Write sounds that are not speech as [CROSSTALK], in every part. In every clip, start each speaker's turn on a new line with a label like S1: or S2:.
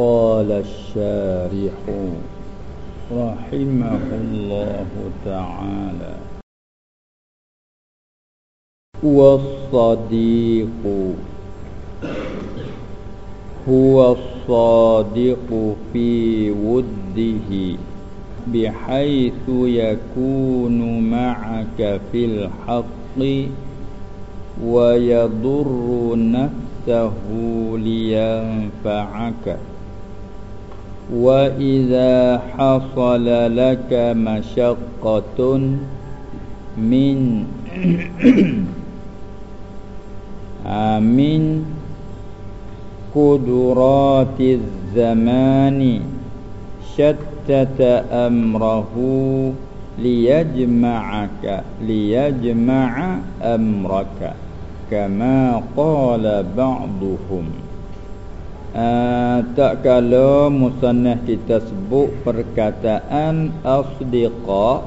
S1: قال الشارح رحمه الله تعالى. والصديق هو الصادق في وده بحيث يكون معك في الحق ويضر نفسه لينفعك. وإذا حصل لك مشقة من [COUGHS] من قدرات الزمان شتت أمره ليجمعك ليجمع أمرك كما قال بعضهم. Uh, tak kala musannah kita sebut perkataan asdiqa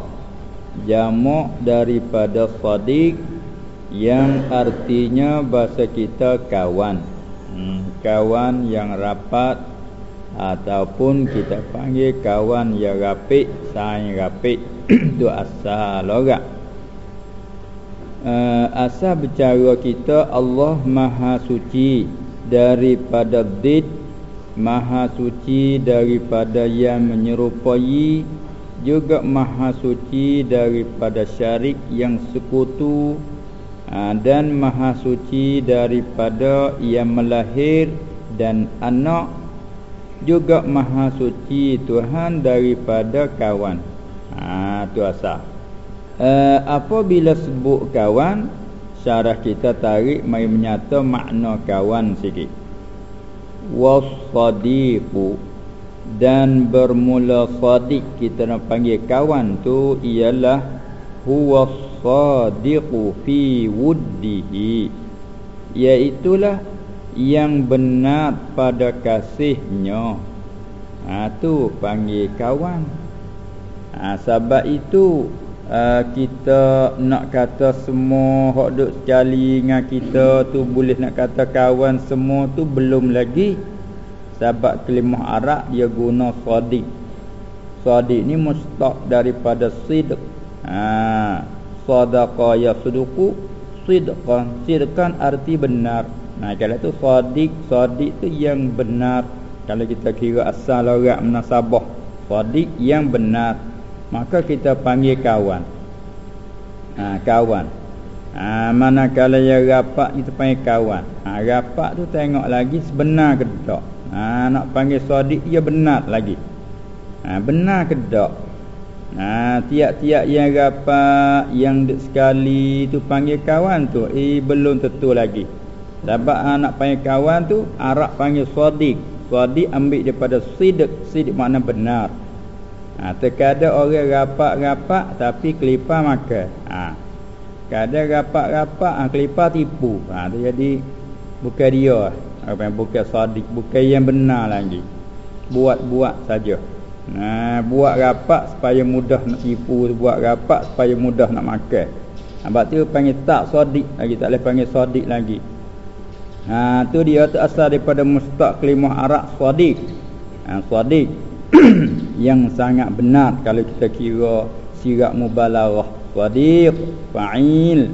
S1: jamak daripada sadiq yang artinya bahasa kita kawan. Hmm, kawan yang rapat ataupun kita panggil kawan yang rapik saing rapik. [CLEARS THROAT] Itu asal logat uh, asal bercara kita Allah Maha Suci daripada did maha suci daripada yang menyerupai juga maha suci daripada syarik yang sekutu ha, dan maha suci daripada yang melahir dan anak juga maha suci Tuhan daripada kawan. Ha tu asal. Uh, apabila sebut kawan syarah kita tarik mai menyata makna kawan sikit. Wasadiqu dan bermula sadiq kita nak panggil kawan tu ialah huwa sadiqu fi wuddihi. Iaitulah yang benar pada kasihnya. Ha tu panggil kawan. Ha sebab itu uh, kita nak kata semua hok duk sekali dengan kita tu boleh nak kata kawan semua tu belum lagi. Sebab kelimah Arab dia guna sadiq. Sadiq ni mustaq daripada sidq. Ha sadaqa ya suduku sidqan. Sidqan arti benar. Nah kalau tu sadiq sadiq tu yang benar. Kalau kita kira asal orang menasabah sadiq yang benar maka kita panggil kawan. Ha, kawan. Ha, manakala yang rapat kita panggil kawan. Ha, rapat tu tengok lagi sebenar ke tak ha, nak panggil sadik ia benar lagi. Ha, benar ke tak ha, tiap-tiap yang rapat yang sekali tu panggil kawan tu eh belum tentu lagi. Sebab ha, nak panggil kawan tu Arab panggil sadik sadik ambil daripada sidik. Sidik makna benar Ha, terkadang orang rapak-rapak tapi kelipar makan. Ha. Kadang rapak-rapak ha, kelipar tipu. Ha, jadi bukan dia. Apa yang bukan sadik, bukan yang benar lagi. Buat-buat saja. Ha, buat rapak supaya mudah nak tipu, buat rapak supaya mudah nak makan. Sebab tu panggil tak sadik lagi, tak boleh panggil sadik lagi. Ha, tu dia tu asal daripada mustaq kelimah Arab sadik. Ha, sadik [COUGHS] yang sangat benar kalau kita kira sirat mubalaghah sadiq fa'il.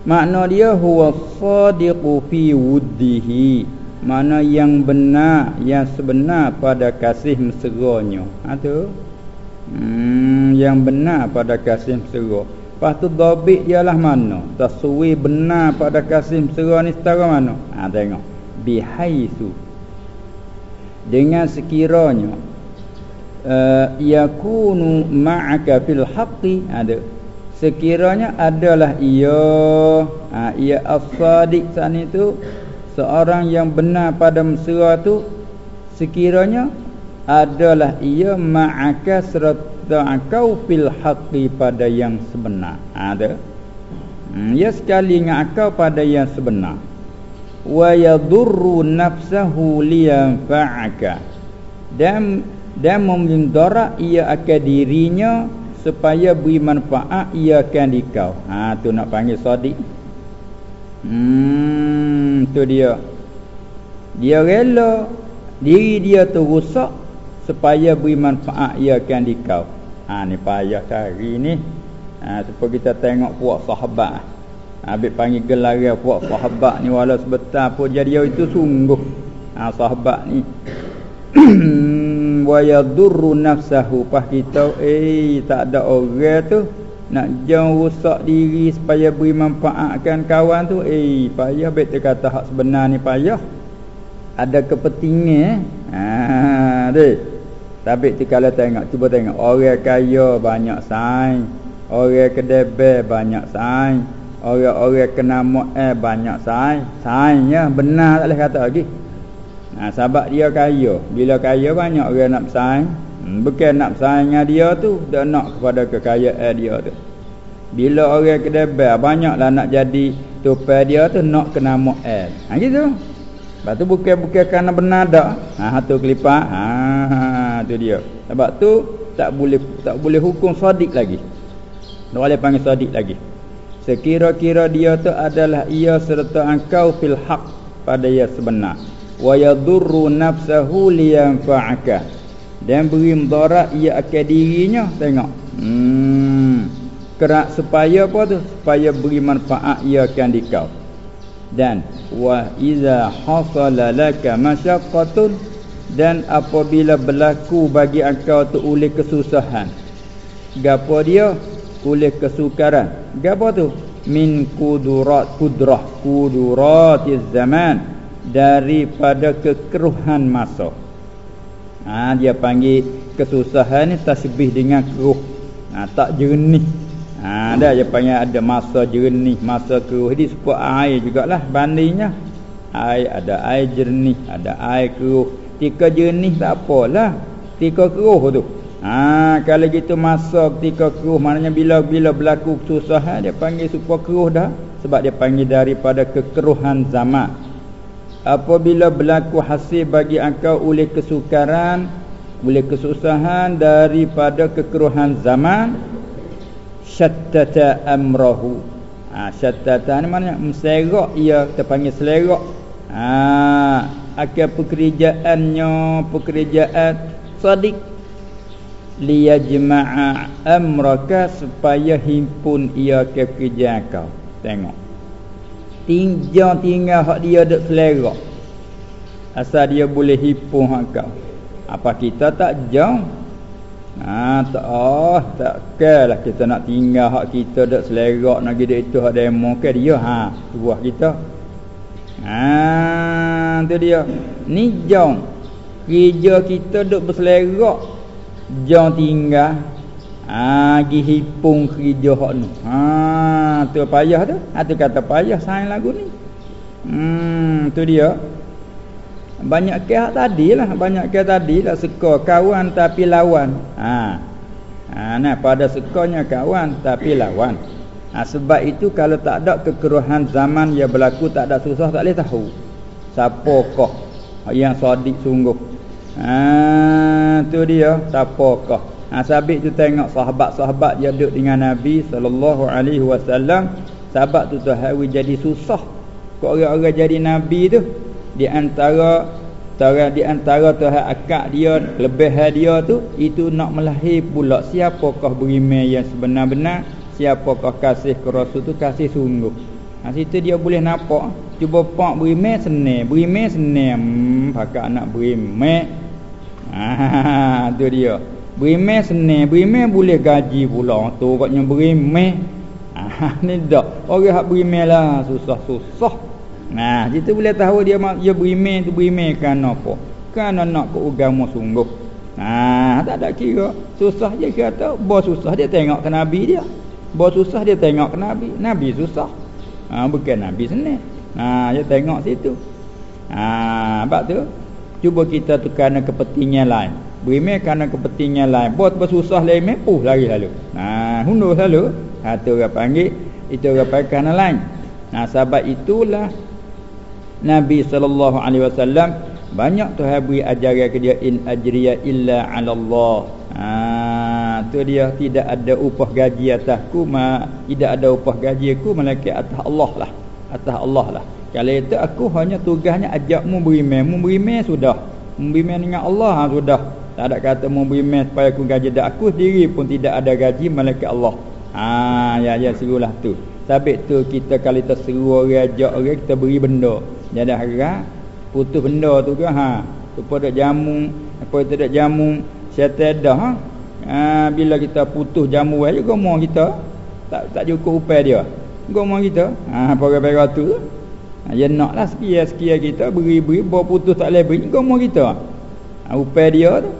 S1: Makna dia huwa sadiqu fi wuddihi. Mana yang benar yang sebenar pada kasih mesranya. Ha tu? Hmm, yang benar pada kasih mesra. Lepas tu dhabit ialah mana? Taswi benar pada kasih mesra ni setara mana? Ha tengok. Bihaitsu dengan sekiranya uh, yakunu ma'aka fil haqqi ada. Sekiranya adalah ia ha, ia as-sadiq sana itu seorang yang benar pada mesra tu sekiranya adalah ia ma'aka serta kau fil haqqi pada yang sebenar. Ada. Hmm, ya sekali dengan pada yang sebenar wa yadurru nafsahu liyanfa'aka dan dan memindara ia akan dirinya supaya beri manfaat ia akan dikau ha tu nak panggil sadiq hmm tu dia dia rela Diri dia tu rusak supaya beri manfaat ia akan dikau. Ha ni payah cari ni. Ha supaya kita tengok puak sahabat. Ha ambil panggil gelaran puak sahabat ni walau sebentar pun jadi itu sungguh. Ha sahabat ni. [CLEARS THROAT] Wa yadurru nafsahu. Pas kita eh tak ada orang tu nak jauh rusak diri supaya beri manfaatkan kawan tu eh payah betul kata hak sebenar ni payah. Ada kepentingan ha deh tapi tu kalau tengok cuba tengok. Orang kaya banyak saing. Orang kedebe banyak saing orang-orang kena mu'ah banyak saing saingnya benar tak boleh kata lagi ha, sebab dia kaya bila kaya banyak orang nak bersaing hmm, bukan nak dengan dia tu dia nak kepada kekayaan dia tu bila orang kedebel banyaklah nak jadi tupai dia tu nak kena mu'ah ha gitu sebab tu bukan-bukan kerana benar tak. Ha tu kelipat. Ha, ha tu dia. Sebab tu tak boleh tak boleh hukum sadik lagi. Tak boleh panggil sadik lagi. Sekira-kira dia tu adalah ia serta engkau fil haq pada ia sebenar. Wa yadurru nafsahu liyanfa'aka. Dan beri mudarat ia akan dirinya. Tengok. Hmm. Kerak supaya apa tu? Supaya beri manfaat ia akan dikau dan wa iza hasala laka masyaqqatun dan apabila berlaku bagi engkau tu oleh kesusahan gapo dia oleh kesukaran gapo tu min kudurat kudrah kuduratiz zaman daripada kekeruhan masa ha dia panggil kesusahan ni tasbih dengan keruh ha, tak jernih Ha dah dia panggil ada masa jernih, masa keruh. Jadi sebut air jugalah bandingnya. Air ada air jernih, ada air keruh. Ketika jernih tak apalah. Ketika keruh tu. Ha kalau gitu masa ketika keruh maknanya bila bila berlaku kesusahan dia panggil supaya keruh dah. Sebab dia panggil daripada kekeruhan zaman. Apabila berlaku hasil bagi engkau oleh kesukaran, oleh kesusahan daripada kekeruhan zaman, syattata amrahu. Ha syattata ni maknanya menserak ia kita panggil selerak ha akan pekerjaannya pekerjaan sadik liyajma'a amraka supaya himpun ia ke kerja kau tengok tinggal tinggal hak dia dak selera asal dia boleh himpun hak kau apa kita tak jauh Ha tak oh tak kita nak tinggal hak kita dak selerak nak gede itu hak demo ke dia ha buah kita. Ha tu dia. Ni jong. Kerja kita duk berselerak. Jong tinggal. Ha gi hipung kerja hak ni. Ha tu payah tu. Ha tu kata payah sain lagu ni. Hmm tu dia. Banyak ke tadi lah Banyak ke tadi lah Suka kawan tapi lawan ha. Ha, nah, Pada sukanya kawan tapi lawan ha, Sebab itu kalau tak ada kekeruhan zaman yang berlaku Tak ada susah tak boleh tahu Siapa kau Yang sadik sungguh ha, Itu dia Siapa kau? Ha, Sabit tu tengok sahabat-sahabat Yang duduk dengan Nabi SAW Sahabat tu tu hari jadi susah. Kau orang-orang jadi Nabi tu di antara antara di antara Tuhan akak dia lebih dia tu itu nak melahir pula. Siapakah berimeh yang sebenar-benar? Siapakah kasih ke rasul tu? Kasih sungguh. Ha situ dia boleh nampak cuba pak berimeh senang berimeh senang hmm, pakak nak berimeh ha [LAUGHS] tu dia berimeh senang berimeh boleh gaji pula tu katnya berimeh ha [LAUGHS] ni dak orang hak berimeh lah susah-susah Nah, kita boleh tahu dia dia beriman tu beriman kan apa? Kan nak ke agama sungguh. Nah, tak ada kira. Susah je kata, bos susah dia tengok ke nabi dia. Bos susah dia tengok ke nabi. Nabi susah. Ha, bukan nabi senang. Nah, dia tengok situ. Ha, sebab tu cuba kita tu kerana kepentingan lain. Beriman kerana kepentingan lain. Bos bersusah lain mepuh lagi lalu. Nah, hundur lalu. Ha, tu orang panggil itu orang panggil kerana lain. Nah, sebab itulah Nabi sallallahu alaihi wasallam banyak tu beri ajaran ke dia in ajriya illa 'ala Allah. Ha tu dia tidak ada upah gaji atasku ma tidak ada upah gaji aku melainkan atas Allah lah. Atas Allah lah. Kalau itu aku hanya tugasnya ajakmu beriman, mu beriman sudah. Membimbing dengan Allah ha, sudah. Tak ada kata membimbing supaya aku gaji dak aku sendiri pun tidak ada gaji malaikat Allah. Ha ya ya serulah tu. Sabit tu kita kalau kita seru orang ajak orang kita beri benda. Jadi harap putus benda tu ke ha. Supaya jamu, apa tidak jamu, syaitan dah ha. ha. bila kita putus jamu aja gomo kita tak tak cukup upah dia. Gomo kita. Ha para-para tu. Ha, ya naklah sekian-sekian kita beri-beri bawa putus tak boleh beri gomo kita. Ha upah dia tu.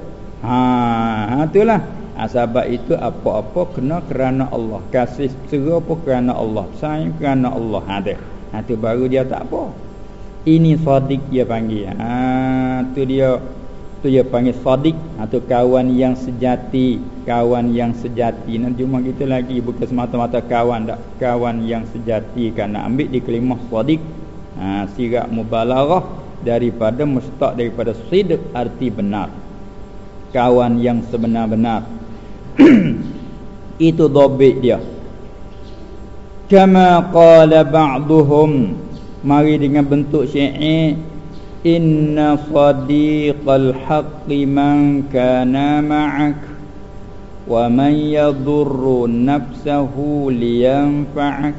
S1: Ha, ha itulah. Ha, sebab itu apa-apa kena kerana Allah. Kasih seru apa kerana Allah. Sayang kerana Allah. Ha tu. Ha tu baru dia tak apa. Ini sadiq dia panggil. Ha tu dia tu dia panggil sadiq atau ha, kawan yang sejati, kawan yang sejati. Nanti cuma kita lagi bukan semata-mata kawan tak. Kawan yang sejati kan nak ambil di kelimah sadiq. Ha sirap mubalaghah daripada mustaq daripada sidq arti benar. Kawan yang sebenar-benar. [CLEARS THROAT] itu dhabit dia kama qala ba'dhum mari dengan bentuk syair inna sadiqal haqqi man kana ma'ak wa man yadurru nafsahu liyanfa'ak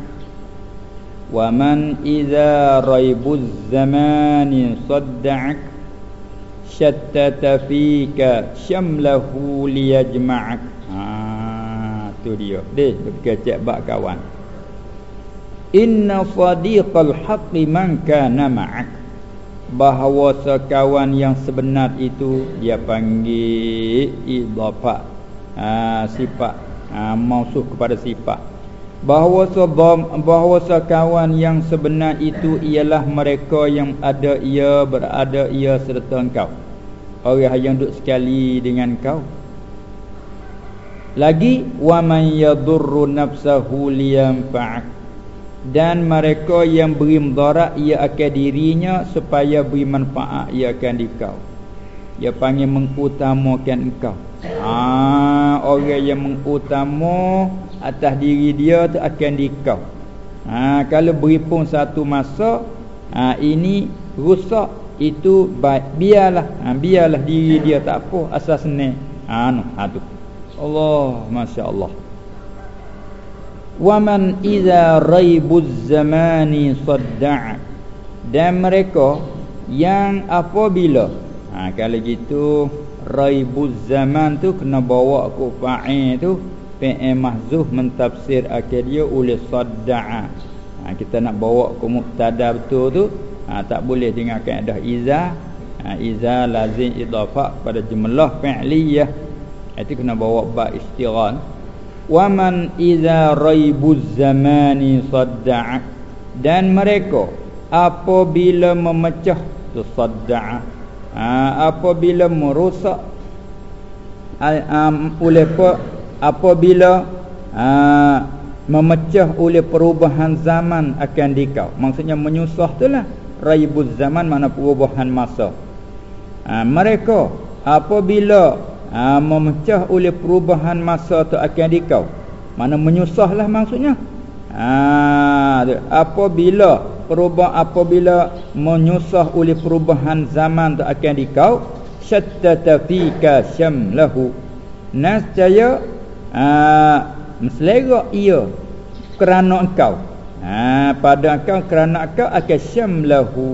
S1: wa man idza raibuz zamani sadda'ak shattata fika shamlahu liyajma'ak Ha tu dia. Deh berkecek bab kawan. Inna sadiqal haqqi man kana ma'ak. Bahawa sekawan yang sebenar itu dia panggil idafah. Ha sifat ha, mausuh kepada sifat. Bahawa bahawa sekawan yang sebenar itu ialah mereka yang ada ia berada ia serta engkau. Orang yang duduk sekali dengan kau lagi wa man yadurru nafsahu liyanfa'ak dan mereka yang beri mudarat ia akan dirinya supaya beri manfaat ia akan dikau. Dia panggil mengutamakan engkau. Ha orang yang mengutama atas diri dia tu akan dikau. Ha kalau beri pun satu masa ha ini rusak itu baik. Biarlah ha, biarlah diri dia tak apa asas ni ha no ha tu. Allah Masya Allah Waman iza raibuz zamani sadda'a Dan mereka yang apabila ha, Kalau gitu Raibuz zaman tu kena bawa ku fa'i tu. Fi'i mahzuh mentafsir akhir dia oleh sadda'a ha, Kita nak bawa ku muktada betul tu ha, Tak boleh dengan kaedah iza. Ha, Iza lazim idafak pada jumlah fi'liyah. Itu kena bawa ba istighal. Wa man idza raibuz zamani sadda'a dan mereka apabila memecah sadda'a ha, apabila merosak oleh apa apabila ha, memecah oleh perubahan zaman akan dikau. Maksudnya menyusah itulah raibuz zaman mana perubahan masa. Ha, mereka apabila ha, memecah oleh perubahan masa tu akan dikau. Mana menyusahlah maksudnya. Ha, apabila perubah apabila menyusah oleh perubahan zaman tu akan dikau syattata fika syamlahu. Nascaya ha, meselera ia kerana engkau ha, pada engkau kerana engkau akan syamlahu.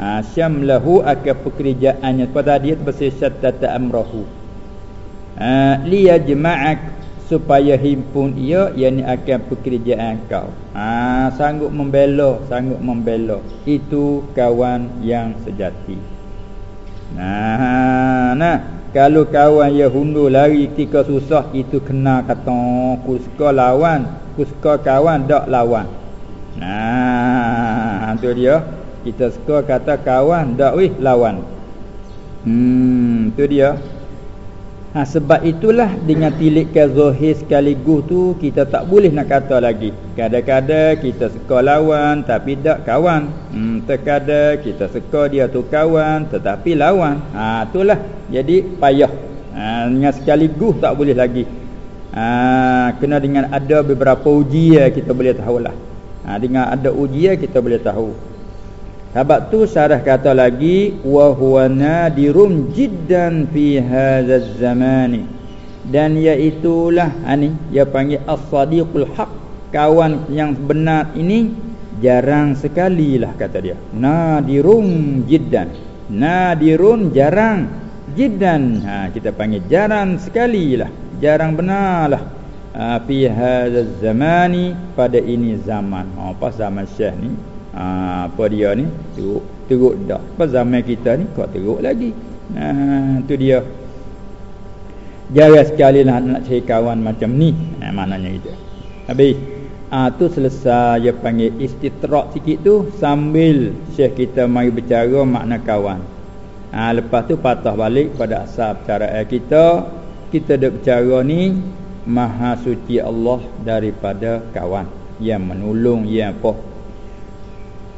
S1: Ha, syamlahu akan pekerjaannya. Pada dia bersih syattata amrahu. Ha, liyajma'ak supaya himpun ia yang akan pekerjaan kau. Ha, sanggup membela sanggup membela. Itu kawan yang sejati. Nah nah. Kalau kawan yang hundur lari ketika susah itu kena kata kuska lawan kuska kawan dak lawan. Nah tu dia. Kita suka kata kawan tak weh lawan. Hmm tu dia. Ha, sebab itulah dengan tilik ke zahir sekaligus tu kita tak boleh nak kata lagi. Kadang-kadang kita suka lawan tapi tak kawan. Hmm terkadang kita suka dia tu kawan tetapi lawan. Ha itulah. Jadi payah. Ha, dengan sekaligus tak boleh lagi. Ha, kena dengan ada beberapa ujian kita boleh tahulah. Ha, dengan ada ujian kita boleh tahu. Sebab tu syarah kata lagi wa huwa nadirum jiddan fi hadzal zamani dan iaitulah ani dia panggil as-sadiqul haq. Kawan yang benar ini jarang sekali lah kata dia. Nadirum jiddan. Nadirun jarang jiddan. Ha kita panggil jarang sekali lah jarang benar lah ha, fi hadzal zamani pada ini zaman. Ha, apa zaman syekh ni? Ha, apa dia ni? Teruk teruk dah. Apa zaman kita ni? Kau teruk lagi. Ha, tu dia. Jarang sekali lah nak cari kawan macam ni. Ha, maknanya itu habis ha, tu selesai. Dia panggil istitrak sikit tu sambil syekh kita mari bercara makna kawan. Ha, lepas tu patah balik pada asal cara kita. Kita dah bercara ni maha suci Allah daripada kawan. Yang menolong yang apa.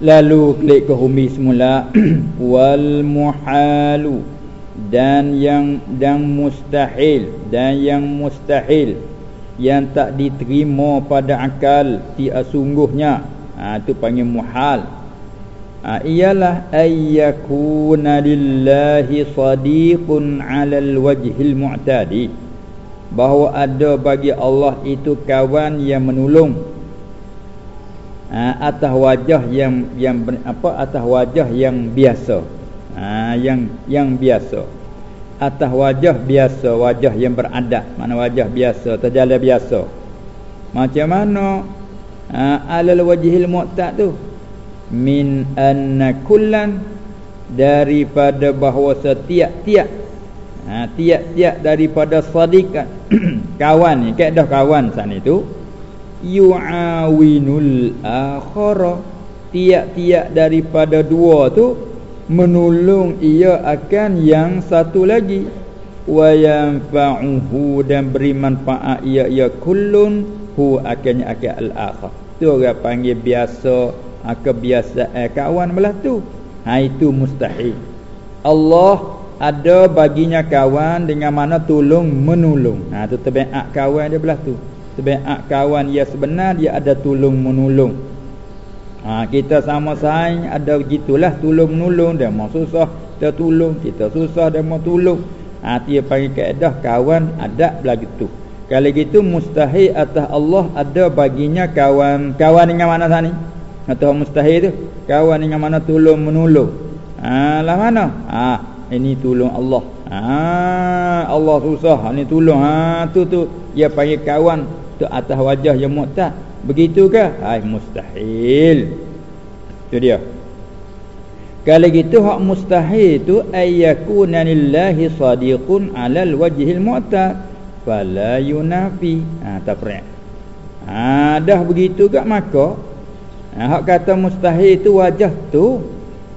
S1: Lalu klik ke humi semula. [CLEARS THROAT] Wal muhalu. Dan yang dan mustahil. Dan yang mustahil. Yang tak diterima pada akal ti sungguhnya ha tu panggil muhal. Ha, ialah ayyakuna lillahi sadiqun 'alal wajhil mu'tadi bahawa ada bagi Allah itu kawan yang menolong. Ha, atas wajah yang yang apa atas wajah yang biasa. Ha, yang yang biasa. Atas wajah biasa wajah yang beradab mana wajah biasa? Terjala biasa. Macam mana? Ha, alal wajhil mu'tad tu? Min anna kullan daripada bahawa setiap-tiap ha, tiap-tiap daripada sadiqat [CLEARS THROAT] kawan ni kaedah kawan sana itu yu'awinul akhara. Tiap-tiap daripada dua tu menolong ia akan yang satu lagi. Wa yanfa'uhu dan beri manfaat ia ia kullun hu akannya akan al-akhar tu orang panggil biasa kebiasaan kawan belah tu. Ha itu mustahil. Allah ada baginya kawan dengan mana tolong menolong ha tu tabiat kawan dia belah tu Sebaik kawan yang sebenar dia ada tolong menolong. Ha, kita sama saing ada begitulah tolong menolong dia mau susah dia tolong kita susah dia mau tolong. Ha, dia panggil kaedah kawan ada lagi tu. Kalau gitu mustahil atas Allah ada baginya kawan kawan dengan mana sana? Atau mustahil tu kawan dengan mana tolong menolong. Ha, lah mana? Ha, ini tolong Allah. Ha, Allah susah. Ini tolong. Ha, tu tu. Dia panggil kawan tu atas wajah yang mu'tad begitu ke hai mustahil. Tu dia. Kalau gitu hak mustahil tu ayyakuna lillahi sadiqun alal wajhil mu'tad fala yunafi. Ha tafri' ha dah begitu ke maka ha, hak kata mustahil tu wajah tu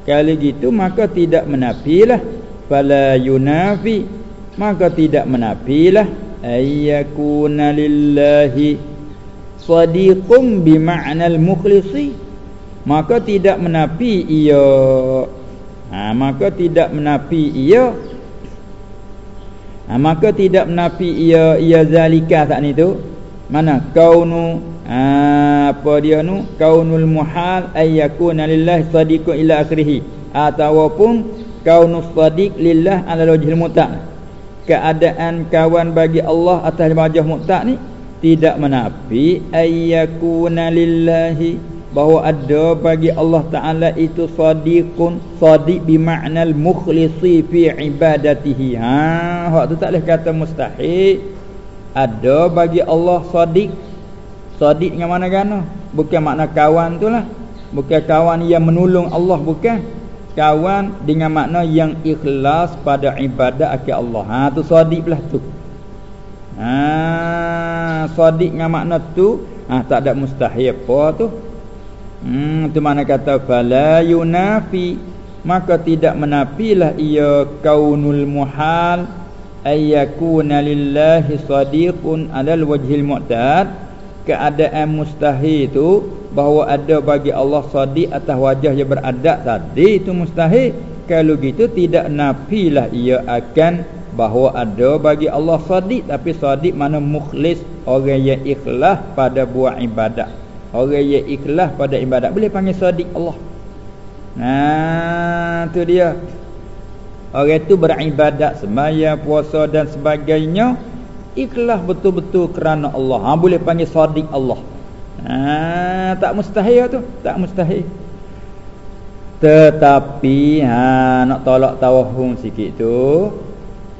S1: kalau gitu maka tidak menafilah fala yunafi maka tidak menafilah ayyakuna lillahi sadiqum bima'nal mukhlisi. Maka tidak menapi ia. Ha, maka tidak menapi ia. Ha, maka tidak menapi ia ia zalika saat ni tu. Mana? Kaunu ha, apa dia nu? Kaunul muhal ayyakuna lillahi sadiqun ila akhirih. Ataupun kaunus sadiq lillah ala wajhil muta' keadaan kawan bagi Allah atas wajah mu'taq ni tidak menafi ayyakuna lillahi. Bahawa ada bagi Allah Taala itu sadiqun sadiq bermakna al-mukhlisi fi ibadatihi. Ha hak tu tak boleh kata mustahil. Ada bagi Allah sadiq. Sadiq dengan mana gana? Bukan makna kawan tu lah. Bukan kawan yang menolong Allah bukan kawan dengan makna yang ikhlas pada ibadat akhir Allah. Ha tu sadiq belah tu. Ha sadiq dengan makna tu ha tak ada mustahil apa tu. Hmm tu mana kata fala yunafi maka tidak menafilah ia kaunul muhal ayyakuna lillahi sadiqun alal wajhil mu'tad keadaan mustahil tu bahawa ada bagi Allah sadiq atas wajah yang beradab tadi itu mustahil. Kalau gitu tidak nafilah ia akan bahawa ada bagi Allah sadiq. Tapi sadiq mana mukhlis? Orang yang ikhlas pada buat ibadat. Orang yang ikhlas pada ibadat. Boleh panggil sadiq Allah. Nah, tu dia. Orang itu beribadat semaya, puasa dan sebagainya. Ikhlas betul-betul kerana Allah. Ha boleh panggil sadiq Allah. Ha tak mustahil tu, tak mustahil. Tetapi ha nak tolak tawahum sikit tu.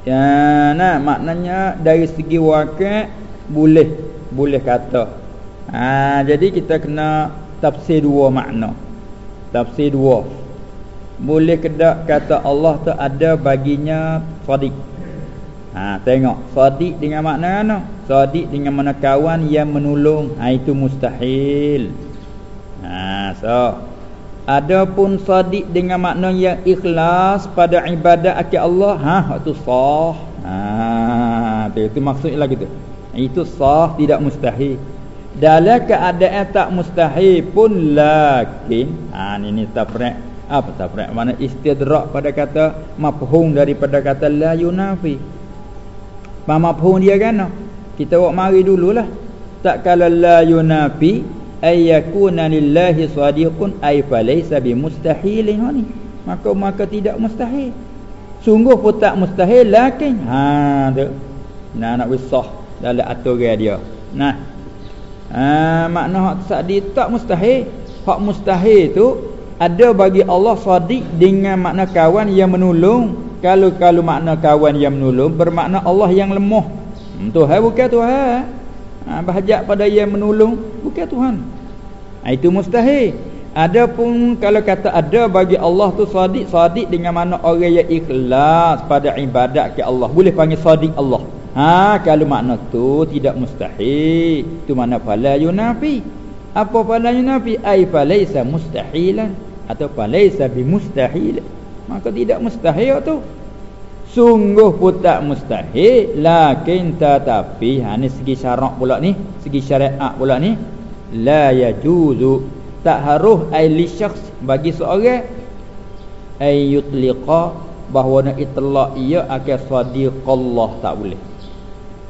S1: Ya nah maknanya dari segi wakil boleh boleh kata. Ha jadi kita kena tafsir dua makna. Tafsir dua. Boleh kedak kata Allah tu ada baginya sadiq. Ha tengok sadiq dengan makna mana? Sadiq dengan mana kawan yang menolong. Ha itu mustahil. Ha so Adapun sadiq dengan makna yang ikhlas pada ibadat akil Allah, ha itu sah. Ha itu, itu maksudnya lagi tu. Itu sah tidak mustahil. Dalam keadaan tak mustahil pun lakin ha ini, ini tafriq apa tafriq mana istidrak pada kata mafhum daripada kata la yunafi Mafhum dia kan? Kita buat mari dululah. Tak kalau la yunafi ay yakuna lillahi sadiqun ay falaysa bimustahilin ni. Maka maka tidak mustahil. Sungguh pun tak mustahil lakin ha tu. Nah nak wisah dalam aturan dia. Nah. Ha makna hak sadi tak mustahil. Hak mustahil tu ada bagi Allah sadiq dengan makna kawan yang menolong kalau kalau makna kawan yang menolong bermakna Allah yang lemah. Tuhan bukan Tuhan. Ha, bahajak pada yang menolong bukan Tuhan. Ha, itu mustahil. Adapun kalau kata ada bagi Allah tu sadiq, sadiq dengan mana orang yang ikhlas pada ibadat ke Allah. Boleh panggil sadiq Allah. Ha kalau makna tu tidak mustahil. Tu mana fala yunafi. Apa fala yunafi? Ai falaisa mustahilan atau falaisa bimustahil. Maka tidak mustahil tu. Sungguh pun tak mustahil. Lakin tetapi ha, Ini segi syarak pula ni Segi syariat pula ni La yajuzu Tak harus Aili syakhs Bagi seorang Ayyutliqa Bahawa nak itlak ia Akan sadiq Allah Tak boleh.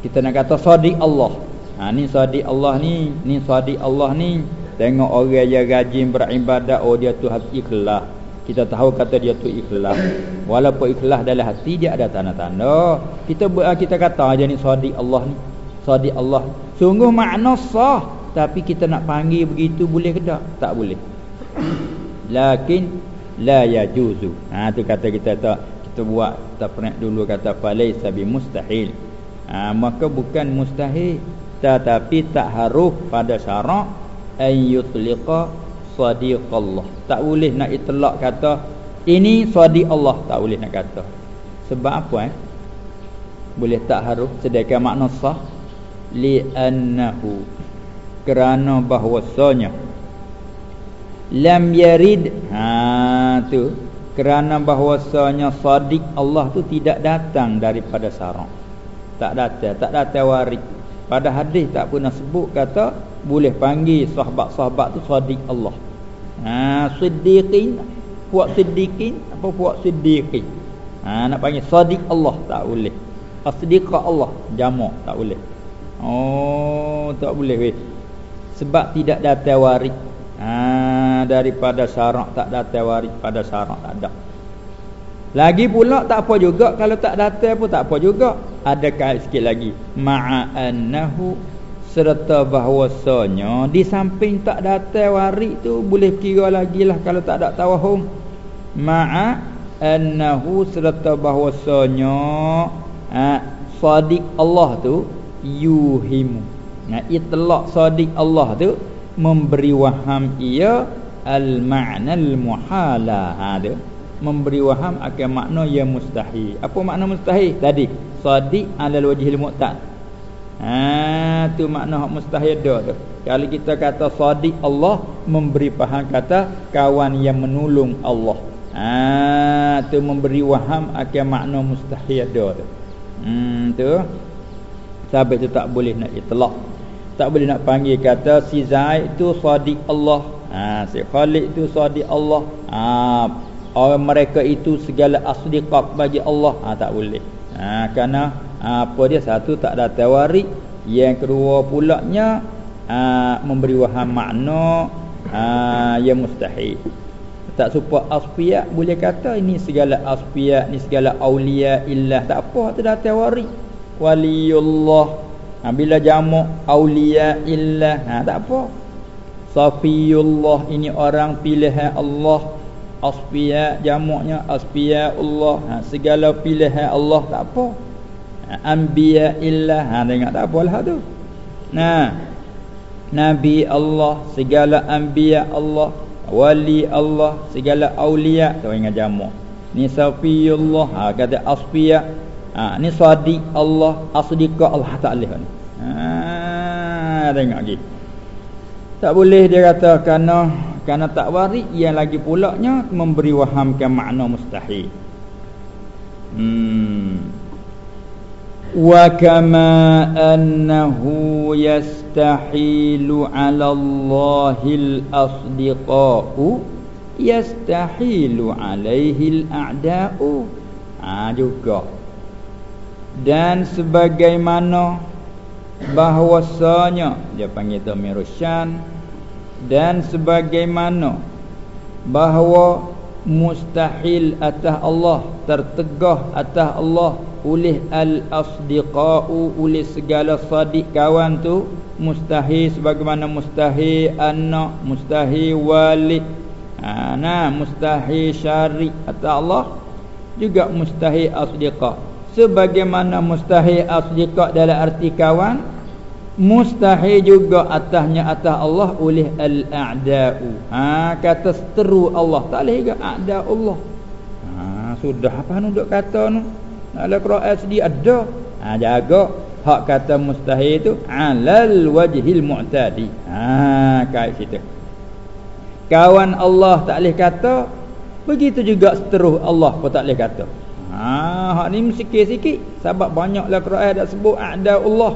S1: Kita nak kata sadiq Allah. Ha, Ni sadiq Allah ni Ni sadiq Allah ni. Tengok orang yang rajin beribadat Oh dia tu hati ikhlas kita tahu kata dia tu ikhlas. Walaupun ikhlas dalam hati dia ada tanda-tanda. Kita kita kata aja ni sadiq Allah ni sadiq Allah. Sungguh makna sah. Tapi kita nak panggil begitu boleh ke tak? Tak boleh. Lakin la yajuzu. Ha tu kata kita tak kita buat tak pernah dulu kata falaisa bi mustahil ha, maka bukan mustahil. Tetapi tak harus pada syarak ayyutliqa sadiq Allah. Tak boleh nak itlak kata ini sadiq Allah, tak boleh nak kata. Sebab apa eh? Boleh tak harus sedekah makna sah li annahu kerana bahwasanya lam yarid ha tu kerana bahwasanya sadiq Allah tu tidak datang daripada syarak. Tak datang, tak datang waris. Pada hadis tak pernah sebut kata boleh panggil sahabat-sahabat tu sadiq Allah. Ha siddiqin puak siddiqin apa puak siddiqin. Ha nak panggil sadiq Allah tak boleh. As-siddiqa Allah jamak tak boleh. Oh tak boleh weh. Sebab tidak datang waris. Ha daripada syarak tak datang waris pada syarak tak ada. Lagi pula tak apa juga kalau tak datang pun tak apa juga. Ada kait sikit lagi. Ma'annahu serta bahawasanya di samping tak datang warik tu boleh kira lagi lah kalau tak ada tawahum. Ma'a annahu serta bahawasanya ha, sadiq Allah tu yuhimu. Nah itlaq sadiq Allah tu memberi waham ia al ma'na al muhala. Ha tu memberi waham akan makna yang mustahil. Apa makna mustahil? Tadi sadiq alal wajhil mu'tad Ha tu makna hak mustahil dah tu. Kalau kita kata sadiq Allah memberi faham kata kawan yang menolong Allah. Ha tu memberi waham akan makna mustahil dah tu. Hmm tu. Sampai tu tak boleh nak itlak. Tak boleh nak panggil kata si Zaid tu sadiq Allah. Ha si Khalid tu sadiq Allah. Ha orang mereka itu segala asdiqat bagi Allah. Ha tak boleh. Ha kerana apa dia? Satu tak ada tawarik. Yang kedua pula nya aa, memberi waham makna aa, yang mustahil. Tak serupa asfiya boleh kata ini segala asfiya ni segala aulia illah tak apa tu dah tawari waliullah ha, bila jamak aulia illah ha, tak apa. Safiyullah ini orang pilihan Allah. Asfiya jamaknya asfiya Allah ha, segala pilihan Allah tak apa anbiya illah. Ha tengok tak apalah tu? Nah. Nabi Allah segala anbiya Allah wali Allah segala aulia. Tu ingat jamak? Ni safiyullah ha kata asfiya. Ha ni sadiq Allah asdiqa Allah taala. Ha tengok lagi. Tak boleh dia kata kerana kerana tak waris yang lagi pulaknya memberi wahamkan makna mustahil. Hmm وكما أنه يستحيل على الله الأصدقاء يستحيل عليه الأعداء ha, juga dan sebagaimana bahwasanya dia panggil Tamirusyan dan sebagaimana bahawa mustahil atas Allah tertegah atas Allah oleh al-asdiqa'u oleh segala sadiq kawan tu mustahil sebagaimana mustahil anak mustahil walid ha, nah mustahil syari atas Allah juga mustahil asdiqa. Sebagaimana mustahil asdiqa dalam arti kawan mustahil juga atasnya atas Allah oleh al-a'da'u. Ha kata seteru Allah tak juga a'da Allah ha sudah apa duk kata nu dalam Quran sendiri ada. Ha, jaga hak kata mustahil tu alal wajhil mu'tadi. Ha kait situ. Kawan Allah tak boleh kata begitu juga seterus Allah pun tak boleh kata. Ha hak ni sikit-sikit sebab banyaklah Quran dak sebut ada Allah.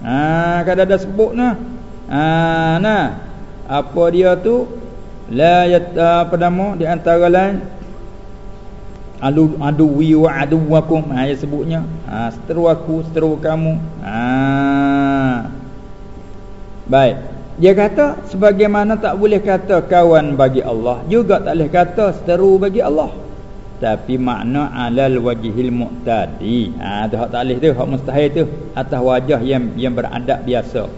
S1: Ha kada ada sebut nah. Ha nah. Apa dia tu? La yat apa nama di antara lain adu adu wi wa adu ha dia sebutnya. Ha seteru aku seteru kamu. Ha. Baik. Dia kata sebagaimana tak boleh kata kawan bagi Allah juga tak boleh kata seteru bagi Allah. Tapi makna alal wajhil muqtadi. Ha tu hak tak boleh tu hak mustahil tu. Atas wajah yang yang beradab biasa.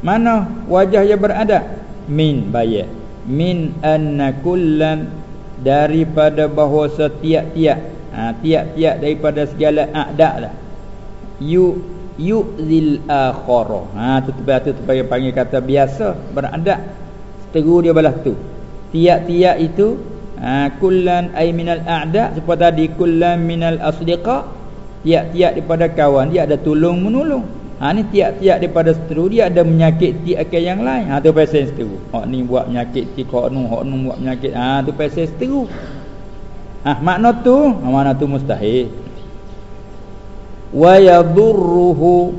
S1: Mana wajah yang beradab? Min bayat min anna kullan daripada bahawa setiap-tiap ha, tiap-tiap daripada segala a'da' lah. Yu yu'zil akhara. Ha tu tu tu panggil kata biasa beradab seteru dia balas tu. Tiap-tiap itu ha, kullan ay minal a'da' seperti tadi kullan minal asdiqa. Tiap-tiap daripada kawan dia ada tolong menolong Ha ni tiap-tiap daripada seteru dia ada menyakiti akan yang lain. Ha tu pasal seteru. Hak ni buat menyakiti hak nu, hak nu buat menyakit. Ha tu pasal seteru. Ha makna tu, ha, makna tu mustahil. Wa yadurruhu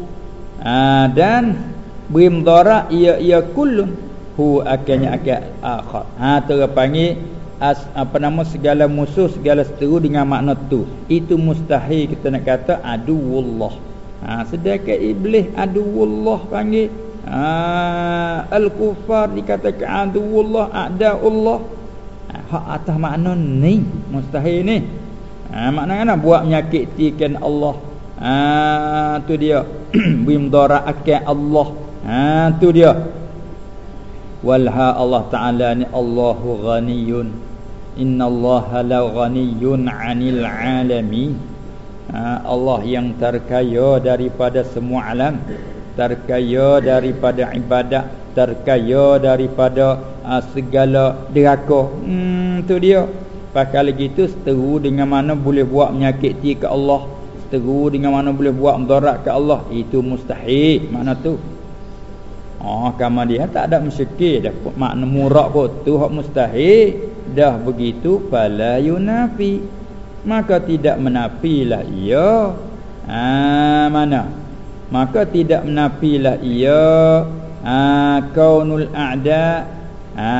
S1: ha, dan bimdara ia ia kullun hu akannya akan akhar. Ha tu panggil as, apa nama segala musuh segala seteru dengan makna tu. Itu mustahil kita nak kata aduwullah ha, sedangkan iblis aduullah panggil. Ha, al-kufar dikatakan aduullah a'daullah. Ha, hak atas makna ni mustahil ni. Ha, makna kan buat menyakitkan Allah. Ha, tu dia. [CLEARS THROAT] Bimdara akal Allah. Ha, tu dia. Walha Allah Ta'ala ni Allahu ghaniyun. Inna Allah la ghaniyun 'anil 'alamin Ha, Allah yang terkaya daripada semua alam terkaya daripada ibadat terkaya daripada uh, segala deraka. Hmm tu dia. Pakai lagi tu seteru dengan mana boleh buat menyakiti ke Allah seteru dengan mana boleh buat mudarat ke Allah itu mustahil. Makna tu? Oh, kama dia tak ada mensyikir dah makna murak pun tu mustahil. Dah begitu fala yunafi maka tidak menafilah ia ha, mana? Maka tidak menafilah ia ha, kaunul a'da ha,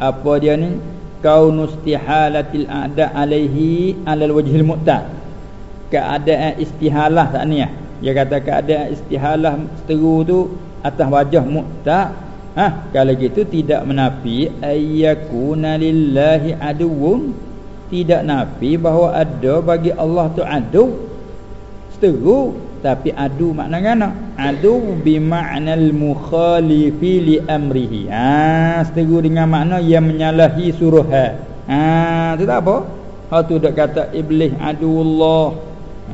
S1: apa dia ni? Kaunustihalatil a'da alaihi alal wajhil mu'tad. Keadaan istihalah tak ni ya? Dia kata keadaan istihalah seteru tu atas wajah mu'tad. Ha, kalau gitu tidak menafi ayyakuna lillahi aduun. Tidak nafi bahawa ada bagi Allah tu adu. Seteru tapi adu makna mana? Adu bima'nal mukhalifi li amrihi. Ha, seteru dengan makna yang menyalahi suruh. Ha, tu tak apa? Ha tu dak kata iblis adu Allah.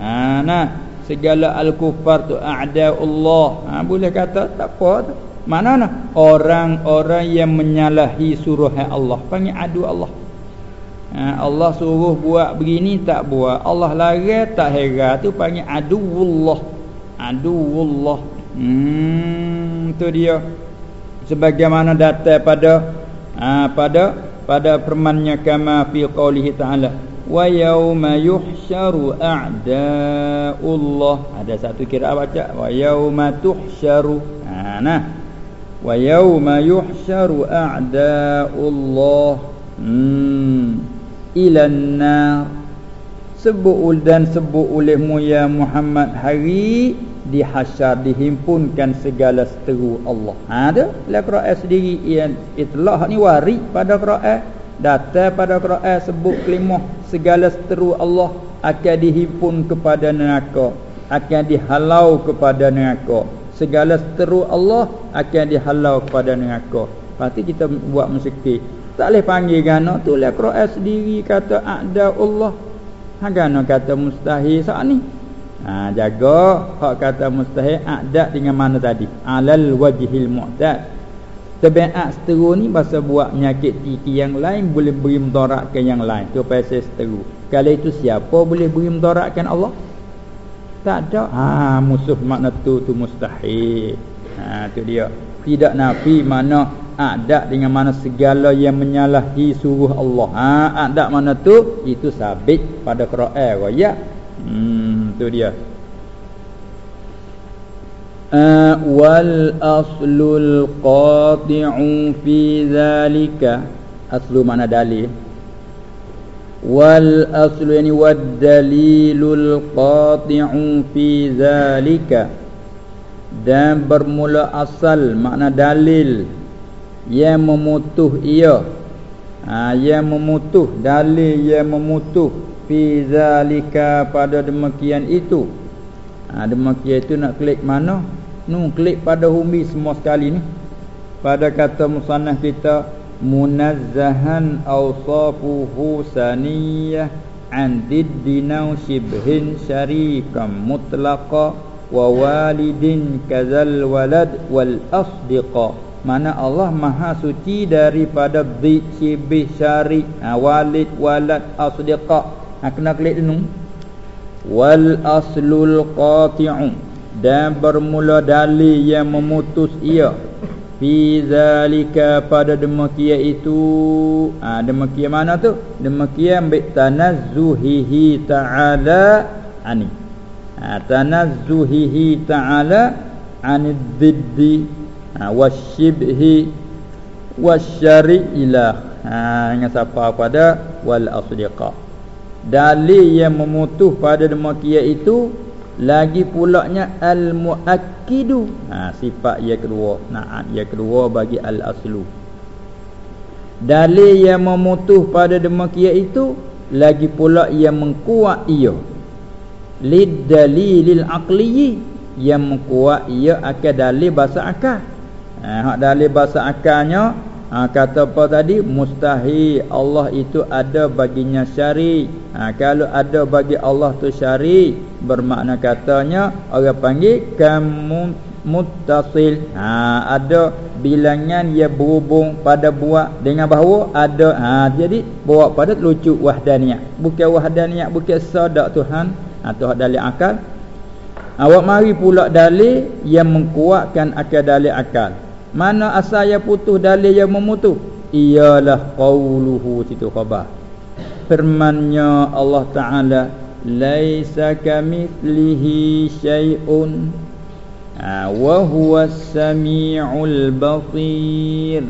S1: Ha, nah segala al-kufar tu a'da Allah. Ha, boleh kata tak apa tu. Mana nak orang-orang yang menyalahi suruh Allah panggil adu Allah. Ha, Allah suruh buat begini tak buat. Allah larang tak heran tu panggil adu Allah. Adu Allah. Hmm tu dia. Sebagaimana datang pada ha, pada pada firman-Nya kama fi qoulihi ta'ala wa yauma yuhsyaru a'da'ullah ada satu kira baca wa yauma tuhsyaru ha nah wa yauma yuhsyaru a'da'ullah hmm ilan nar. Sebut dan sebut olehmu ya Muhammad hari dihasyar dihimpunkan segala seteru Allah. Ha tu la Quran sendiri yang itlah ni waris pada Quran. Datang pada Quran sebut kelimah segala seteru Allah akan dihimpun kepada neraka akan dihalau kepada neraka. Segala seteru Allah akan dihalau kepada neraka. Pasti kita buat mesti tak boleh panggil gana tu lah Quran sendiri kata ada Allah. Ha gana kata mustahil saat ni. Ha jaga hak kata mustahil ada dengan mana tadi? Alal wajhil mu'tad. Tabiat seteru ni bahasa buat penyakit tiki yang lain boleh beri ke yang lain. Tu pasal seteru. Kalau itu siapa boleh beri mudaratkan Allah? tak ada ha musuh makna tu tu mustahil ha tu dia tidak nafi mana ada dengan mana segala yang menyalahi suruh Allah. Ha ada mana tu? Itu sabit pada Quran ya hmm tu dia. Wal aslul qati'u fi zalika. Aslu mana dalil? Wal aslu yani wad dalilul qati'u fi zalika. Dan bermula asal makna dalil yang memutuh ia. Ha, yang memutuh dalil yang memutuh. Fi zalika pada demikian itu. Ha, demikian itu nak klik mana? Nu klik pada humi semua sekali ni. Pada kata musannaf kita munazzahan awsafuhu saniyah an diddinau shibhin syarikam mutlaqa wa walidin kazal walad wal asdiqa mana Allah maha suci daripada dhid shibih syarik ha, walid walad asdiqa ha, kena klik dulu. Wal aslul qati'u. Dan bermula dalil yang memutus ia. Fi zalika pada demikian itu. Ha, demikian mana tu? Demikian tanazzuhihi ta'ala ani. Ha, tanazzuhihi ta'ala anid diddi ha, wasyibhi wasyari ilah ha dengan siapa pada wal asdiqa. Dalil yang memutuh pada demikian itu lagi pulaknya al muakkidu ha sifat yang kedua. Naat yang kedua bagi al aslu dalil yang memutuh pada demikian itu lagi pula yang mengkuat ia. Lid dalilil aqli yang mengkuat ia akan dalil bahasa akal ha hak dalil bahasa akalnya ha, kata apa tadi? Mustahil. Allah itu ada baginya syari. Ha, kalau ada bagi Allah tu syari bermakna katanya orang panggil kamu muttasil ha, ada bilangan yang berhubung pada buat dengan bahawa ada. Ha, jadi bawa pada lucu wahdaniyah bukan wahdaniyah bukan sadak Tuhan. Ha, dalil akal. Awak mari pula dalil yang mengkuatkan akal dalil akal mana asal yang putus dalil yang memutus? Ialah qauluhu situ khabar. Firmannya Allah taala laisa kamithlihi syai'un. Ha, wa huwas samiul basir.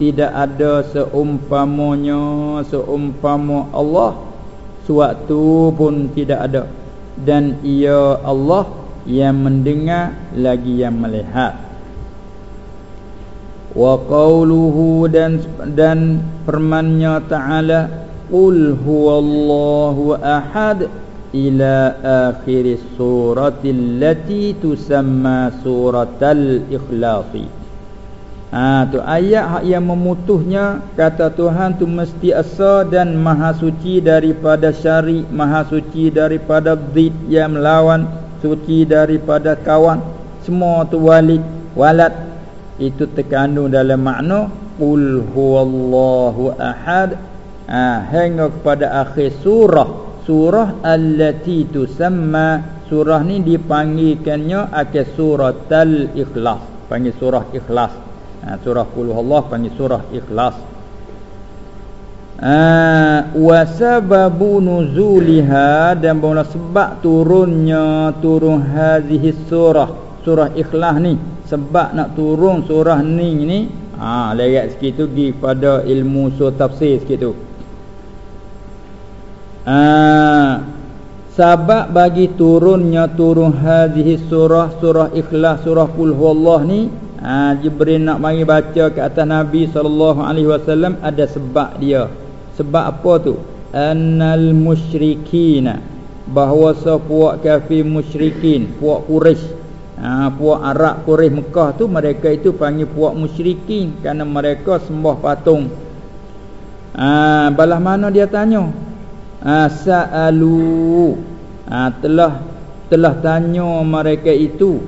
S1: Tidak ada seumpamanya seumpama Allah suatu pun tidak ada. Dan ia Allah yang mendengar lagi yang melihat wa qawluhu dan dan firman-Nya ta'ala qul huwallahu ahad ila akhir suratil lati tusamma suratal ikhlasi Ha tu ayat yang memutuhnya kata Tuhan tu mesti asa dan maha suci daripada syari, maha suci daripada zid yang melawan, suci daripada kawan. Semua tu walid, walad itu terkandung dalam makna qul huwallahu ahad. Ha hingga kepada akhir surah, surah allati tusamma. Surah ni dipanggilkannya akhir surah al ikhlas, panggil surah ikhlas. Ha, surah qul Allah panggil surah ikhlas. Ha, wa sababu nuzuliha dan bila sebab turunnya turun hazihi surah surah ikhlas ni sebab nak turun surah ni ni ha lihat sikit tu pergi pada ilmu surah tafsir sikit tu ha, sebab bagi turunnya turun hazihi surah surah ikhlas surah qul huwallah ni ha, Jibril nak mari baca ke atas Nabi sallallahu alaihi wasallam ada sebab dia. Sebab apa tu? Annal musyrikina bahawa puak kafir musyrikin, puak Quraisy. Ha, puak Arab Quraisy Mekah tu mereka itu panggil puak musyrikin kerana mereka sembah patung. Ha, balah mana dia tanya? Ha, sa'alu. Ha, telah telah tanya mereka itu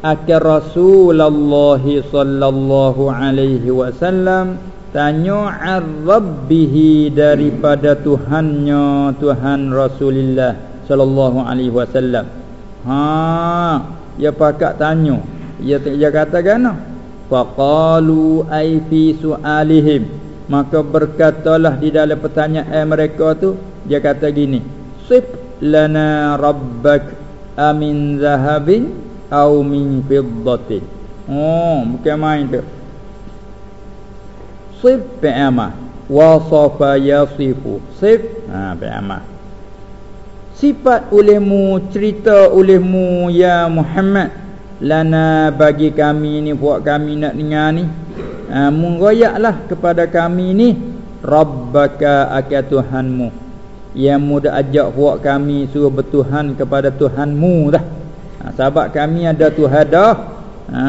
S1: akan Rasulullah sallallahu alaihi wasallam tanya ar-rabbih daripada Tuhannya Tuhan Rasulullah sallallahu alaihi wasallam ha dia pakak tanya dia dia kata kan faqalu ay fi su'alihim. Maka berkatalah di dalam pertanyaan mereka tu dia kata gini sib lana rabbak amin zahabin au min fiddatin. Oh bukan main tu. Sif bi'ama wasafa yasifu. Sif ha bi'ama sifat olehmu cerita olehmu ya Muhammad. Lana bagi kami ni buat kami nak dengar ni. Ha, mengoyaklah kepada kami ni. Rabbaka akan tuhanmu. Yang mudah ajak buat kami suruh bertuhan kepada tuhanmu dah. Ha, Sahabat kami ada Tuhan dah. Ha,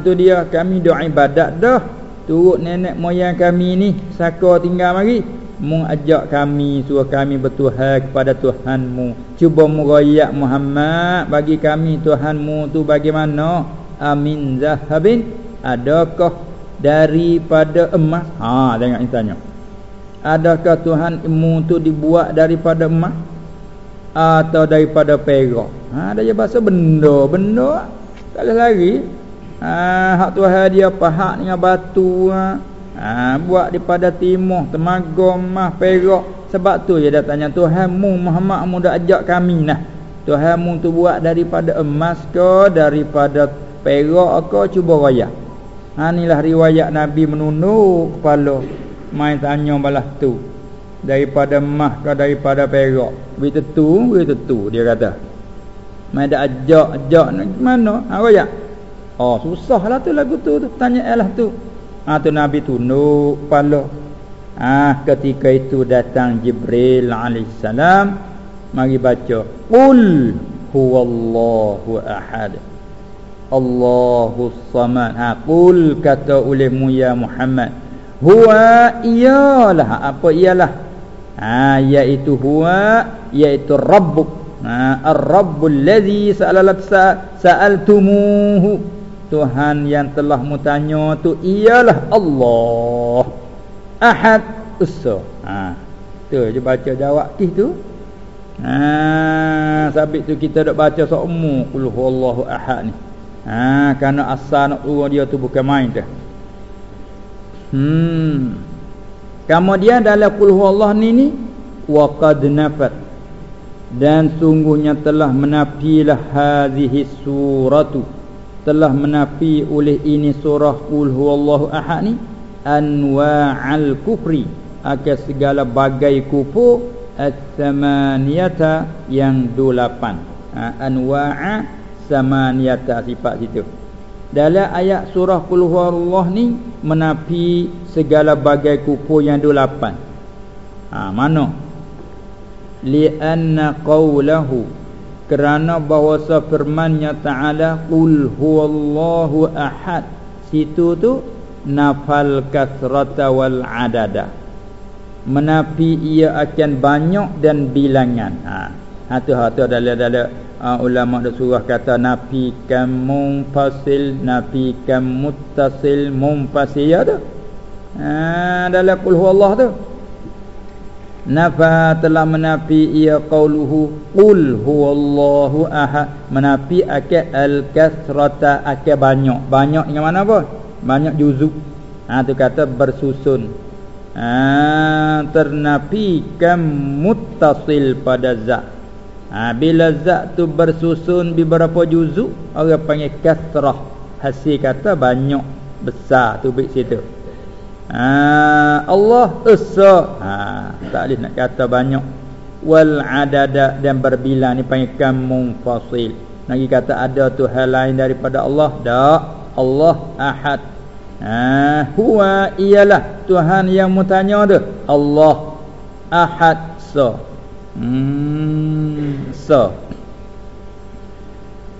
S1: tu dia kami doa ibadat dah. Turut nenek moyang kami ni Saka tinggal mari Mu ajak kami Suruh kami bertuhan kepada Tuhanmu. Cuba merayak Muhammad Bagi kami Tuhanmu tu bagaimana? Amin zahabin. Adakah daripada emas? Ha tengok ni tanya. Adakah Tuhan imu tu dibuat daripada emas? Atau daripada perak. Ha dia bahasa benda, benda. Tak lari. Ha hak Tuhan dia pahak dengan batu ha. Ha buat daripada timur, temaga, mah, perak. Sebab tu dia dah tanya Tuhanmu Muhammad mu dah ajak kami nah. Tuhanmu tu buat daripada emas ke daripada perak ke cuba raya. Ha inilah riwayat Nabi menunduk kepala. Main tanya balas tu. Daripada emas ke daripada perak? We tentu we tentu dia kata. Mai dak ajak ajak nak mana ha ya oh susahlah tu lagu tu tu tanya lah tu ha tu nabi tunduk kepala. Ha, ketika itu datang jibril alaihissalam mari baca qul huwallahu ahad Allahu samad. Ha qul kata olehmu ya Muhammad huwa iyalah. Apa ialah? Ha iaitu huwa iaitu rabbuk. Ha ar-rabbul ladzi sa'altumuhu Tuhan yang telah mutanya tu ialah Allah. Ahad ussa ha. Tu je baca jawab kih tu. Ha sabit tu kita dak baca seumu qul huwallahu ahad ni. Ha kerana asal nak dia tu bukan main dah. Hmm. Kemudian dalam qul huwallah ni ni wa qad nafat. Dan sungguhnya telah menafilah hadhihi suratu telah menafi oleh ini surah qul huwallahu ahad ni anwa'al kufri akan segala bagai kufur at-thamaniyata yang delapan. Ha, anwa'a samaniyata sifat situ. Dalam ayat surah qul huwallah ni menafi segala bagai kufur yang delapan. Ha mana? Li anna qawlahu kerana bahawa firman-Nya taala qul huwallahu ahad. Situ tu nafal kasrata wal adada. Menafi ia akan banyak dan bilangan. Ha ha tu ha tu dalam uh, ulama dah surah kata nafi kam munfasil nafi kam muttasil. Munfasil ya tu. Ha dalam qul huwallah tu nafa telah menafi ia qauluhu? Qul huwallahu ahad. Menafi akal al kasrata akal banyak. Banyak dengan mana apa banyak juzuk. Ha tu kata bersusun. Ha ternafikan muttasil pada zat. Ha bila zat tu bersusun beberapa juzuk orang panggil kasrah. Hasil kata banyak besar. Tu baik situ ha Allah esa ha tak boleh nak kata banyak wal adada dan berbilang ni panggil kamun fasil lagi kata ada Tuhan lain daripada Allah tak Allah ahad Ha, huwa ialah Tuhan yang mutanya tu Allah Ahad so. Hmm, so.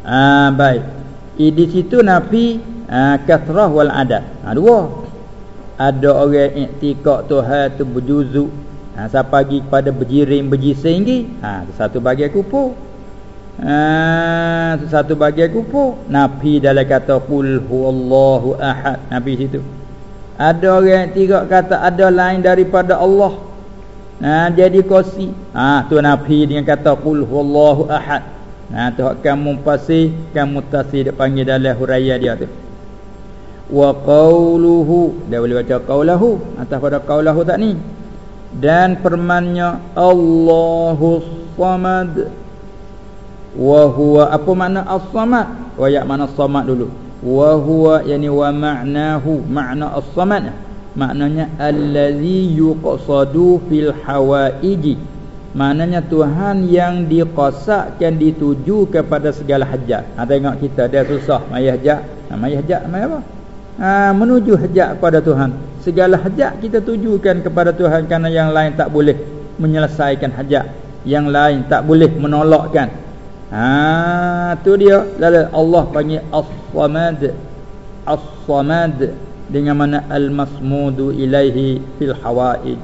S1: Ah baik. Di situ nafi ah, kathrah wal adad. Ha, dua. Ada orang iktikad Tuhan tu berjuzuk. Ha, siapa pergi kepada berjirim berjising Ha, satu bagian kufur. Ah, satu bagian kufur nabi dalam kata qul huwallahu ahad. Nabi situ. Ada orang tiga kata ada lain daripada Allah. Ha, jadi kosi ha, tu nabi dengan kata qul huwallahu ahad. Ha, tu kamu pasti kamu tasi dia panggil dalam huraya dia tu wa qawluhu dia boleh baca qawlahu atas pada qawlahu tak ni. Dan permannya Allahu samad. Wa huwa apa makna as-samad? Wa ya mana samad dulu. Wa huwa yani wa ma'nahu makna as-samad. Maknanya allazi yuqsadu fil hawaiji. Maknanya Tuhan yang diqasakkan dituju kepada segala hajat. Ha tengok kita dia susah mai hajat ha mai hajat mai apa ha menuju hajat kepada Tuhan segala hajat kita tujukan kepada Tuhan kerana yang lain tak boleh menyelesaikan hajat yang lain tak boleh menolakkan Ha tu dia lalu Allah panggil As-Samad As-Samad dengan mana al-masmudu ilaihi fil hawaij.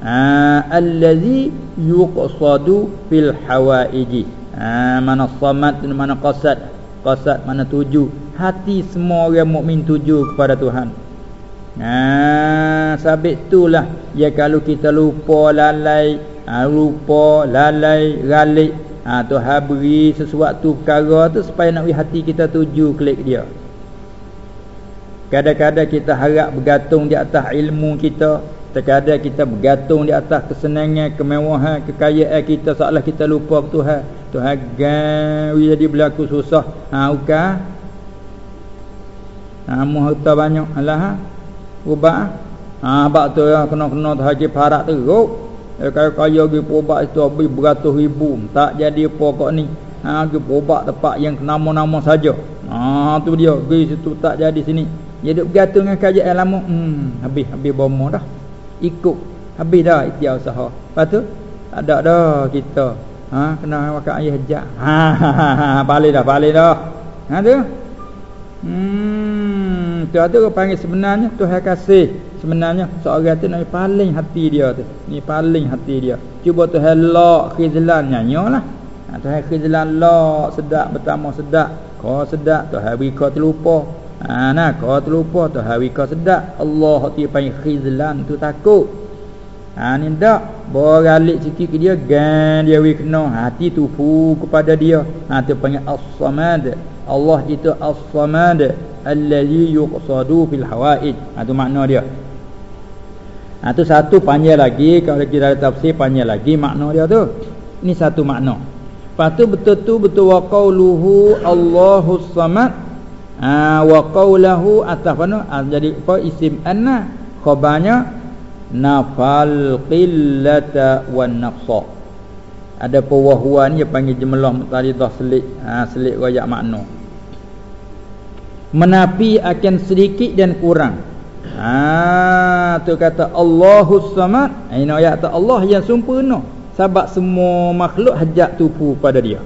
S1: Ha allazi yuqsadu fil hawaij. Ha mana samad mana qasad? Qasad mana tuju? Hati semua orang mukmin tuju kepada Tuhan. Ha sabit itulah ya kalau kita lupa lalai, ha, lupa lalai, galik ha, Tuhan beri sesuatu perkara tu supaya nak hati kita tuju klik dia. Kadang-kadang kita harap bergantung di atas ilmu kita terkadang kita bergantung di atas kesenangan kemewahan kekayaan kita seolah kita lupa Tuhan. Tuhan gawi jadi berlaku susah. Ha ha mu harta banyak. Alah ha. Ubah ha. Bab tu ya kena-kena haji parak teruk. Eh kaya kaya pergi perobat itu habis beratus ribu. Tak jadi pokok ni. Ha pergi perobat tempat yang nama-nama saja. Ha tu dia. Pergi situ tak jadi sini. Dia duduk dengan kajian lama. Hmm habis habis bomo dah. Ikut. Habis dah ikhtiar usaha. Lepas tu ada dah kita. Ha kena wakak ayah hajak Ha ha ha ha balik dah balik dah. Ha tu Hmm tu tu panggil sebenarnya Tuhan kasih. Sebenarnya seorang tu ni paling hati dia tu. Ni paling hati dia. Cuba tu helak khizlan nyanyolah ha tu khizlan la sedap bertama sedap kau sedap tu hari kau terlupa. Ha nah kau terlupa tu hari kau sedap Allah hati panggil khizlan tu takut ha ni dak boralik sikit ke dia gan dia wi kena. Hati tu fu kepada dia. Ha tu panggil as-samad. Allah itu as-samad. Allazi yuqsadu fil hawaid ha tu makna dia. Ha tu satu panjang lagi. Kalau kita ada tafsir panjang lagi makna dia tu. Ini satu makna. Lepas tu betul tu betul wa qauluhu Allahu samad. Ha wa qaulahu atas mana? Ha, jadi apa? Isim anna. Khabarnya nafal qillata wan naqsa. Ada pewahwan dia panggil jumlah mutalidah selit. Ha selit royak makna. menapi akan sedikit dan kurang. Ha tu kata Allahus samad. Ini ayat tu Allah yang sempurna. Sebab semua makhluk hajat tupu pada dia.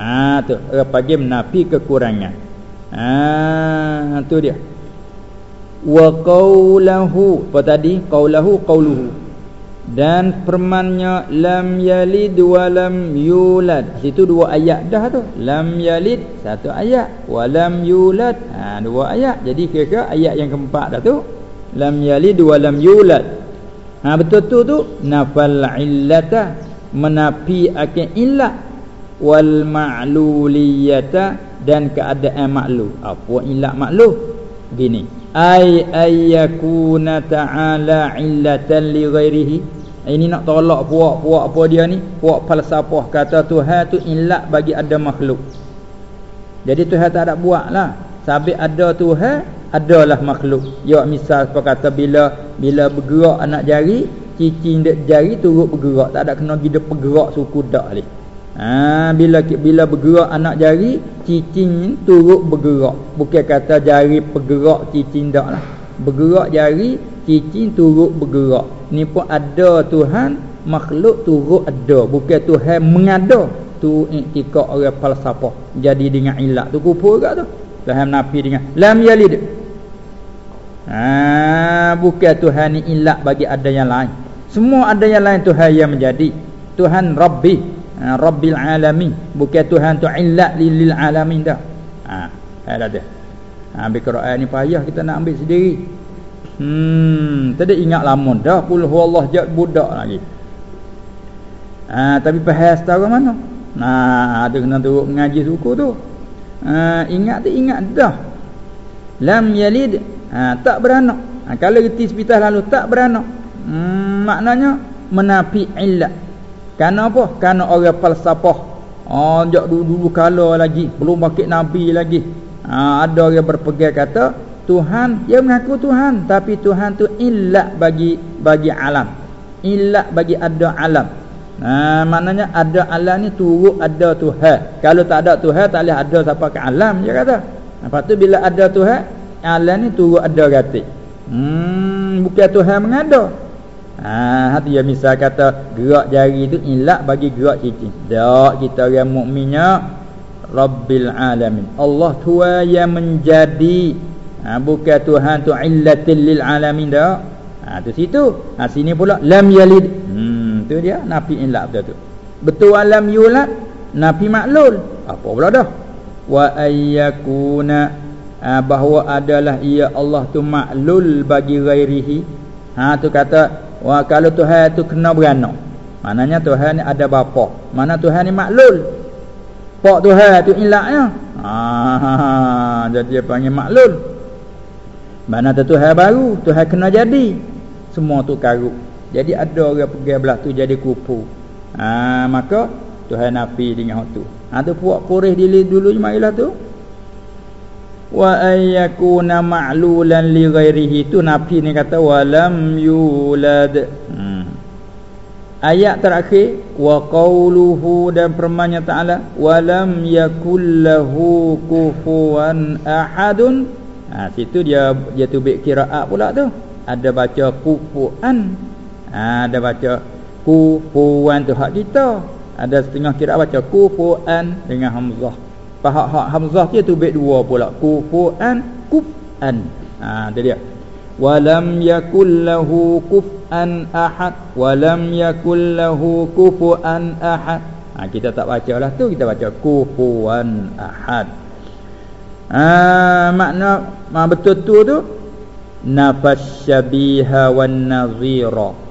S1: Ha tu. Orang panggil menapi kekurangan. Ha tu dia wa qawluhu apa tadi? Qawluhu qawluhu. Dan permannya lam yalid wa lam yulad. Situ dua ayat dah tu. Lam yalid satu ayat. Wa lam yulad ha dua ayat. Jadi kira-kira ayat yang keempat dah tu. Lam yalid wa lam yulad. Ha betul tu tu. Nafal illata menapi akan illat wal ma'luliyata dan keadaan maklum apa illat maklum gini ay ayyakuna ta'ala illatan li ghairihi. Ini nak tolak puak-puak apa dia ni? Puak falsafah. Kata Tuhan tu illat bagi ada makhluk. Jadi Tuhan tak ada buat lah. Sabit ada Tuhan adalah makhluk. Ya misal apa kata bila bila bergerak anak jari cicing jari turut bergerak. Tak ada kena gida bergerak suku dak ni Ha, bila bila bergerak anak jari, cicing turut bergerak. Bukan kata jari bergerak cicing dak lah. Bergerak jari, cicing turut bergerak. Ni pun ada Tuhan, makhluk turut ada. Bukan Tuhan mengada. Tu iktikad orang falsafah. Jadi dengan ilat tu kufur ke tu? Tuhan nafi dengan lam yalid. Ha, bukan Tuhan ni ilat bagi ada yang lain. Semua ada yang lain Tuhan yang menjadi. Tuhan Rabbi ha, Rabbil alamin. Bukan Tuhan tu illat lil alamin dah. Ha ada dia? Ha ambil Quran ni payah kita nak ambil sendiri. Hmm tadi ingat lama dah puluh Allah jat budak lagi. Ha tapi faham setara mana? Nah ada kena turut mengaji suku tu. Ha ingat tu ingat dah. Lam yalid ha tak beranak. Ha, kalau reti sepitas lalu tak beranak. Hmm, maknanya menapi illat Karena apa? Karena orang falsafah. Oh, jak dulu-dulu kala lagi, belum bakit nabi lagi. Ha, ada orang berpegang kata Tuhan, dia mengaku Tuhan, tapi Tuhan tu illat bagi bagi alam. Illat bagi ada alam. Ha, maknanya ada alam ni turut ada Tuhan. Kalau tak ada Tuhan, tak boleh ada siapa ke alam dia kata. Lepas tu bila ada Tuhan, alam ni turut ada kata. Hmm, bukan Tuhan mengada. Ha ya misal kata gerak jari tu ilak bagi gerak cicing. Tak kita orang mukminnya Rabbil alamin. Allah Tuhan yang menjadi ha, bukan Tuhan tu illatil lil alamin dah. Ha tu situ. Ha sini pula lam yalid. Hmm tu dia nafi ilak betul tu. Betul alam yulad nafi maklul. Apa pula dah? Wa ayyakuna ha, bahawa adalah ia Allah tu maklul bagi ghairihi. Ha tu kata Wah kalau Tuhan tu kena beranak. Maknanya Tuhan ni ada bapa. Mana Tuhan ni maklul. Pak Tuhan tu ilaknya. Ah [LAUGHS] jadi dia panggil maklul. Mana tu Tuhan baru, Tuhan kena jadi. Semua tu karut. Jadi ada orang pergi belah tu jadi kupu. Ah maka Tuhan nafi dengan hak tu. Ha tu puak dili dulu marilah tu wa ayyakuna ma'lulan li ghairihi. Tu nafi ni kata walam yulad. Hmm. ayat terakhir wa qauluhu dan firman-Nya taala walam yakul lahu kufuwan ahadun. Ha situ dia dia tubik qiraat pula tu. Ada baca kufuan. Ha, ada baca kufuwan tu hak kita. Ada setengah kira baca kufuan dengan hamzah Pahak hak hamzah dia tu baik dua pula. Kufuan kufan. Ha tu dia. Walam yakul lahu kufan ahad. Walam yakul lahu kufuan ahad. Ha kita tak bacalah tu kita baca kufuan ahad. Ha makna ma betul tu tu nafas syabiha wan nazira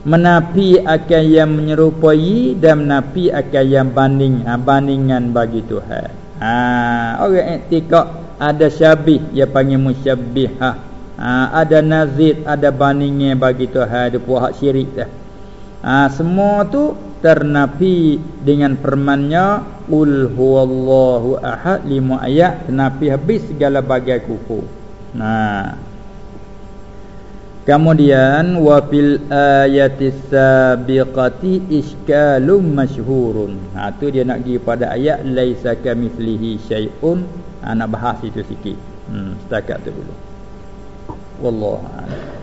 S1: menapi akan yang menyerupai dan menapi akan yang banding ha, bandingan bagi Tuhan. Ha, orang iktikad ada syabih dia panggil musyabbihah. Ha, ada nazid, ada bandingnya bagi Tuhan, ada puak syirik dah. Ha, semua tu ternapi dengan permannya ul huwallahu ahad lima ayat ternapi habis segala bagai kufur. Nah, Kemudian wa fil ayati sabiqati iskalum masyhurun. Ha tu dia nak pergi pada ayat laisa kamitslihi syai'un. Ha, nak bahas itu sikit. hmm, setakat tu dulu wallahu a'lam